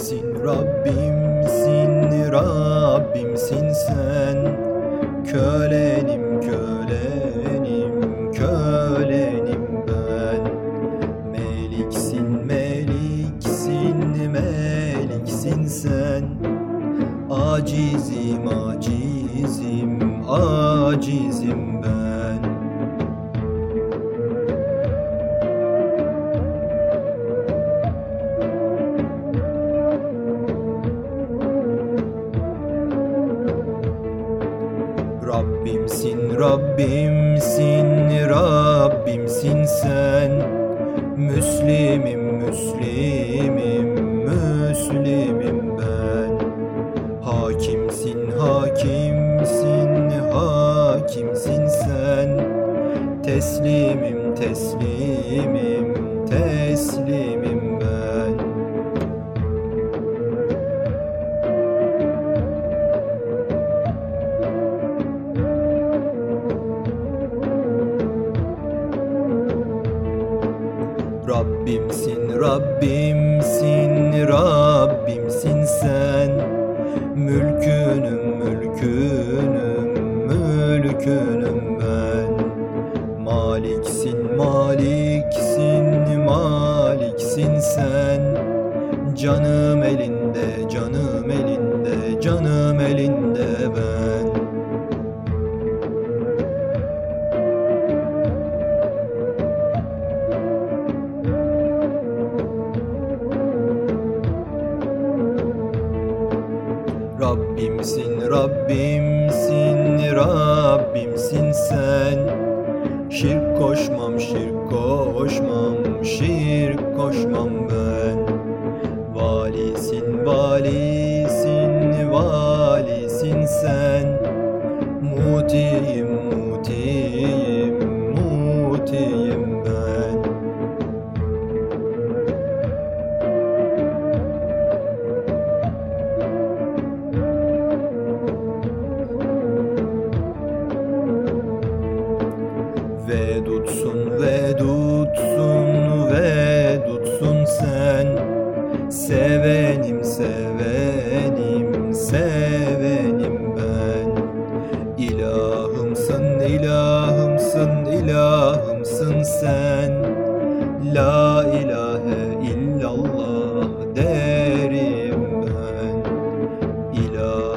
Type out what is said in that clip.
Rabbimsin, Rabbimsin, Rabbimsin sen. Kölenim, kölenim, kölenim ben. Meliksin, meliksin, meliksin sen. Acizim, acizim, acizim ben Rabbimsin, Rabbimsin, Rabbimsin sen. Müslimim, Müslimim, Müslimim ben. Hakimsin, hakimsin, hakimsin sen. Teslimim, teslimim, teslimim Rabbimsin, Rabbimsin, Rabbimsin sen. Mülkünüm, mülkünüm, mülkünüm ben. Maliksin, maliksin, maliksin sen. Canım elinde, canım elinde, canım Rabbimsin, Rabbimsin, Rabbimsin sen. Şirk koşmam, şirk koşmam, şirk koşmam ben. Valisin, valisin, valisin sen. Mutiyim, mutiyim, mutiyim Ve dutsun ve Vedutsun, vedutsun, vedutsun sen. Sevenim, sevenim, sevenim ben. İlahımsın, ilahımsın, ilahımsın sen. La ilahe illallah derim ben. İlah